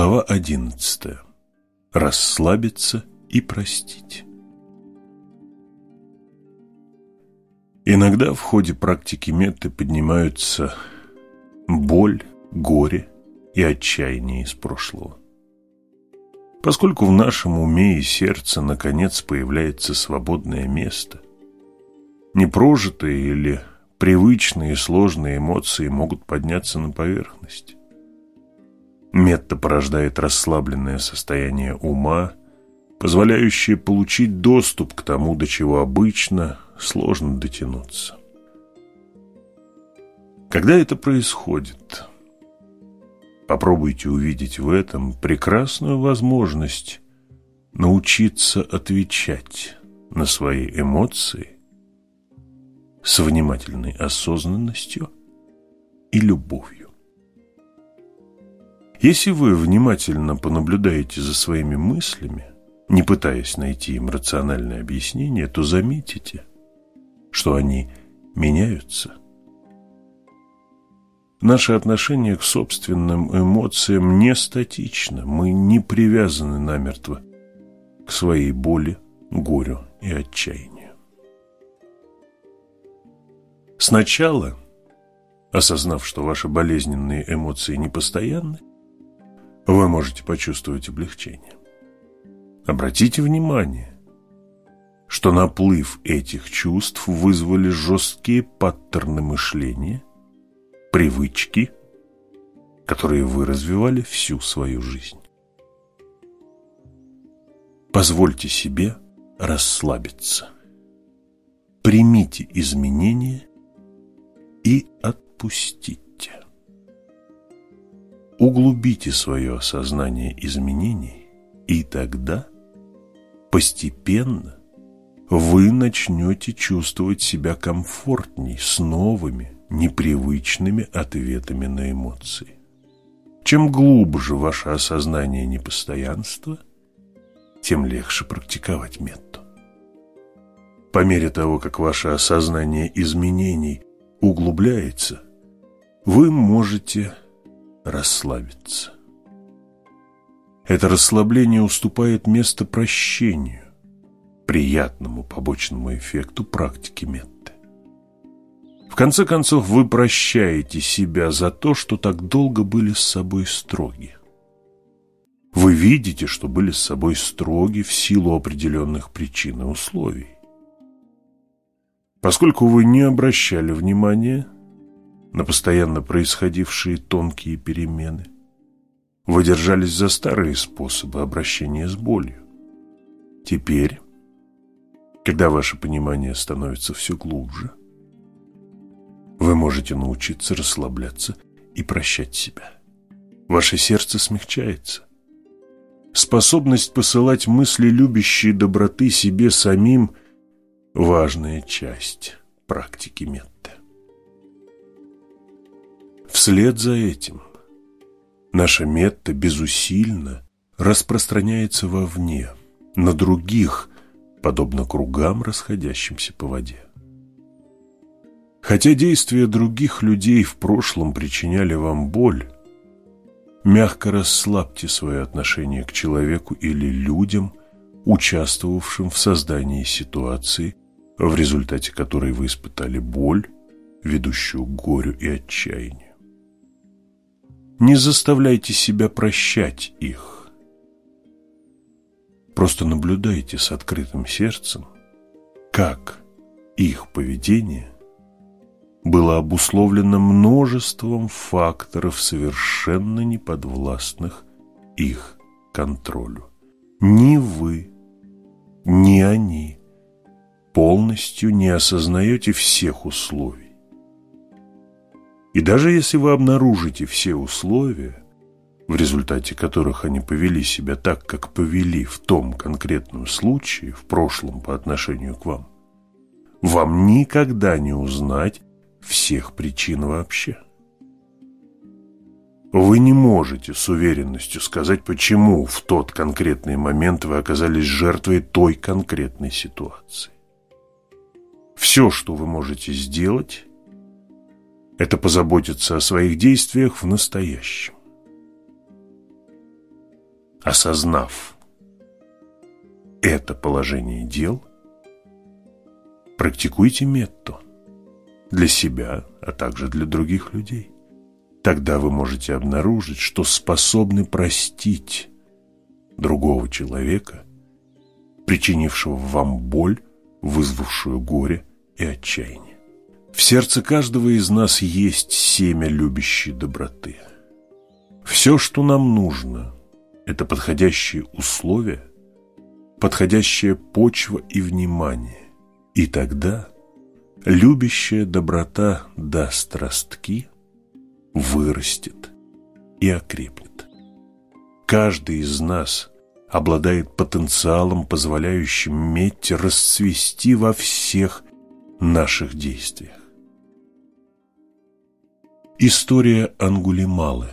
Глава одиннадцатая. Расслабиться и простить. Иногда в ходе практики метты поднимаются боль, горе и отчаяние из прошлого. Поскольку в нашем уме и сердце наконец появляется свободное место, непрожитые или привычные сложные эмоции могут подняться на поверхность. Метта порождает расслабленное состояние ума, позволяющее получить доступ к тому, до чего обычно сложно дотянуться. Когда это происходит, попробуйте увидеть в этом прекрасную возможность научиться отвечать на свои эмоции с внимательной осознанностью и любовью. Если вы внимательно понаблюдаете за своими мыслями, не пытаясь найти им рациональное объяснение, то заметите, что они меняются. Наше отношение к собственным эмоциям не статично, мы не привязаны намертво к своей боли, горю и отчаянию. Сначала, осознав, что ваши болезненные эмоции непостоянны, вы можете почувствовать облегчение. Обратите внимание, что наплыв этих чувств вызвали жесткие паттерны мышления, привычки, которые вы развивали всю свою жизнь. Позвольте себе расслабиться. Примите изменения и отпустите углубите свое осознание изменений, и тогда постепенно вы начнете чувствовать себя комфортней с новыми, непривычными ответами на эмоции. Чем глубже ваше осознание непостоянства, тем легче практиковать метод. По мере того, как ваше осознание изменений углубляется, вы можете расслабиться. Это расслабление уступает место прощению, приятному побочному эффекту практики метты. В конце концов, вы прощаете себя за то, что так долго были с собой строги. Вы видите, что были с собой строги в силу определенных причин и условий. Поскольку вы не обращали внимания на постоянно происходившие тонкие перемены. Вы держались за старые способы обращения с болью. Теперь, когда ваше понимание становится все глубже, вы можете научиться расслабляться и прощать себя. Ваше сердце смягчается. Способность посылать мысли любящие доброты себе самим – важная часть практики метты. Вслед за этим наша метта безусильно распространяется вовне, на других, подобно кругам, расходящимся по воде. Хотя действия других людей в прошлом причиняли вам боль, мягко расслабьте свое отношение к человеку или людям, участвовавшим в создании ситуации, в результате которой вы испытали боль, ведущую к горю и отчаянию. Не заставляйте себя прощать их. Просто наблюдайте с открытым сердцем, как их поведение было обусловлено множеством факторов, совершенно неподвластных их контролю. Ни вы, ни они полностью не осознаете всех условий и даже если вы обнаружите все условия, в результате которых они повели себя так, как повели в том конкретном случае, в прошлом по отношению к вам, вам никогда не узнать всех причин вообще. Вы не можете с уверенностью сказать, почему в тот конкретный момент вы оказались жертвой той конкретной ситуации. Все, что вы можете сделать, это позаботиться о своих действиях в настоящем. осознав это положение дел, практикуйте метто для себя, а также для других людей. Тогда вы можете обнаружить, что способны простить другого человека, причинившего вам боль, вызвавшую горе и отчаяние. В сердце каждого из нас есть семя любящей доброты. Все, что нам нужно, это подходящие условия, подходящая почва и внимание. И тогда любящая доброта даст ростки, вырастет и окрепнет. Каждый из нас обладает потенциалом, позволяющим медь расцвести во всех наших действиях. История Ангулималы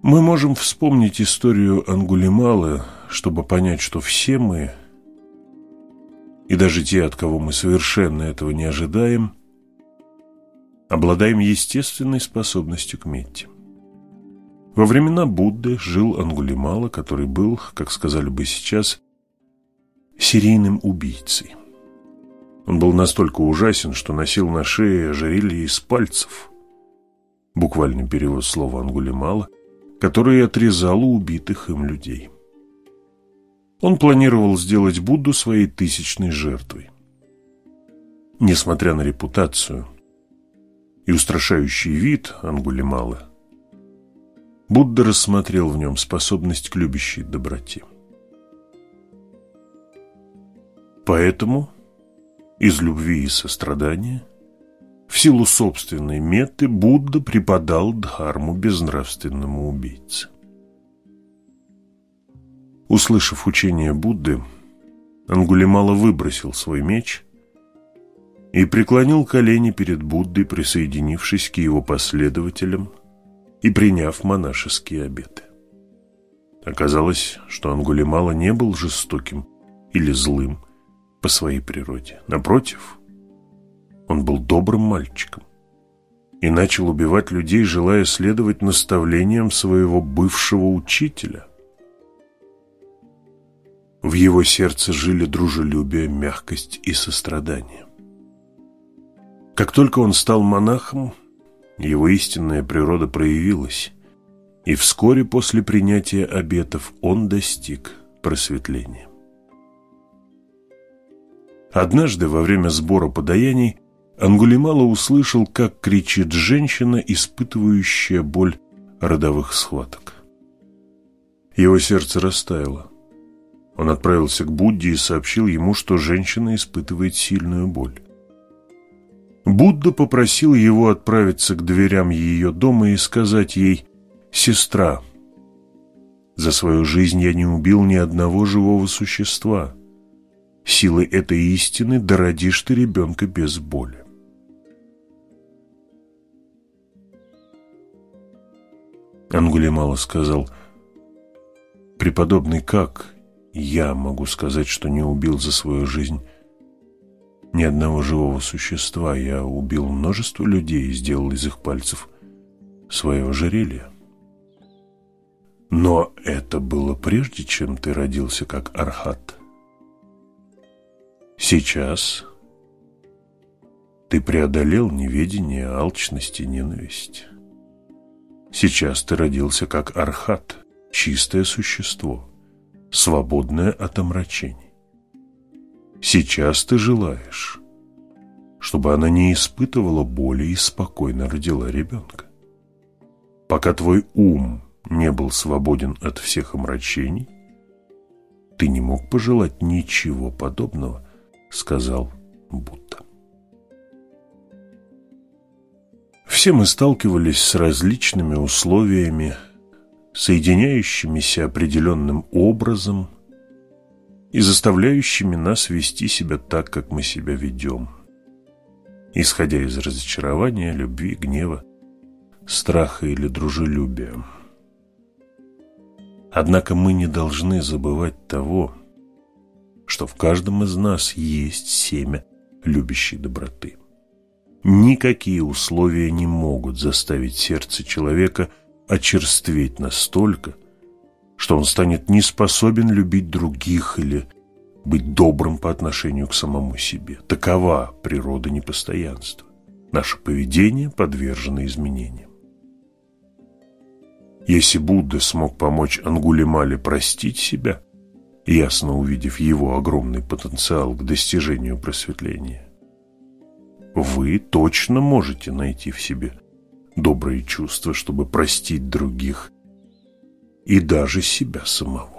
Мы можем вспомнить историю Ангулималы, чтобы понять, что все мы, и даже те, от кого мы совершенно этого не ожидаем, обладаем естественной способностью к метте. Во времена Будды жил Ангулимала, который был, как сказали бы сейчас, серийным убийцей. Он был настолько ужасен, что носил на шее ожерелье из пальцев. Буквальный перевод слова Ангулимала, который отрезал у убитых им людей. Он планировал сделать Будду своей тысячной жертвой. Несмотря на репутацию и устрашающий вид Ангулималы, Будда рассмотрел в нем способность к любящей доброте. Поэтому из любви и сострадания в силу собственной меты Будда преподал дхарму безнравственному убийце. Услышав учение Будды, Ангулимала выбросил свой меч и преклонил колени перед Буддой, присоединившись к его последователям – и приняв монашеские обеты. Оказалось, что Ангулимала не был жестоким или злым по своей природе. Напротив, он был добрым мальчиком и начал убивать людей, желая следовать наставлениям своего бывшего учителя. В его сердце жили дружелюбие, мягкость и сострадание. Как только он стал монахом, его истинная природа проявилась, и вскоре после принятия обетов он достиг просветления. Однажды во время сбора подаяний Ангулимала услышал, как кричит женщина, испытывающая боль родовых схваток. Его сердце растаяло. Он отправился к Будде и сообщил ему, что женщина испытывает сильную боль. Будда попросил его отправиться к дверям ее дома и сказать ей «Сестра, за свою жизнь я не убил ни одного живого существа. Силой этой истины дородишь ты ребенка без боли». Ангулимала сказал «Преподобный, как я могу сказать, что не убил за свою жизнь ни одного живого существа. Я убил множество людей и сделал из их пальцев свое ожерелье. Но это было прежде, чем ты родился как Архат. Сейчас ты преодолел неведение, алчность и ненависть. Сейчас ты родился как Архат, чистое существо, свободное от омрачений. Сейчас ты желаешь, чтобы она не испытывала боли и спокойно родила ребенка. Пока твой ум не был свободен от всех омрачений, ты не мог пожелать ничего подобного, сказал Будда. Все мы сталкивались с различными условиями, соединяющимися определенным образом и заставляющими нас вести себя так, как мы себя ведем, исходя из разочарования, любви, гнева, страха или дружелюбия. Однако мы не должны забывать того, что в каждом из нас есть семя любящей доброты. Никакие условия не могут заставить сердце человека очерстветь настолько, что он станет не способен любить других или быть добрым по отношению к самому себе. Такова природа непостоянства. Наше поведение подвержено изменениям. Если Будда смог помочь Ангулимале простить себя, ясно увидев его огромный потенциал к достижению просветления, вы точно можете найти в себе добрые чувства, чтобы простить других и даже себя самого.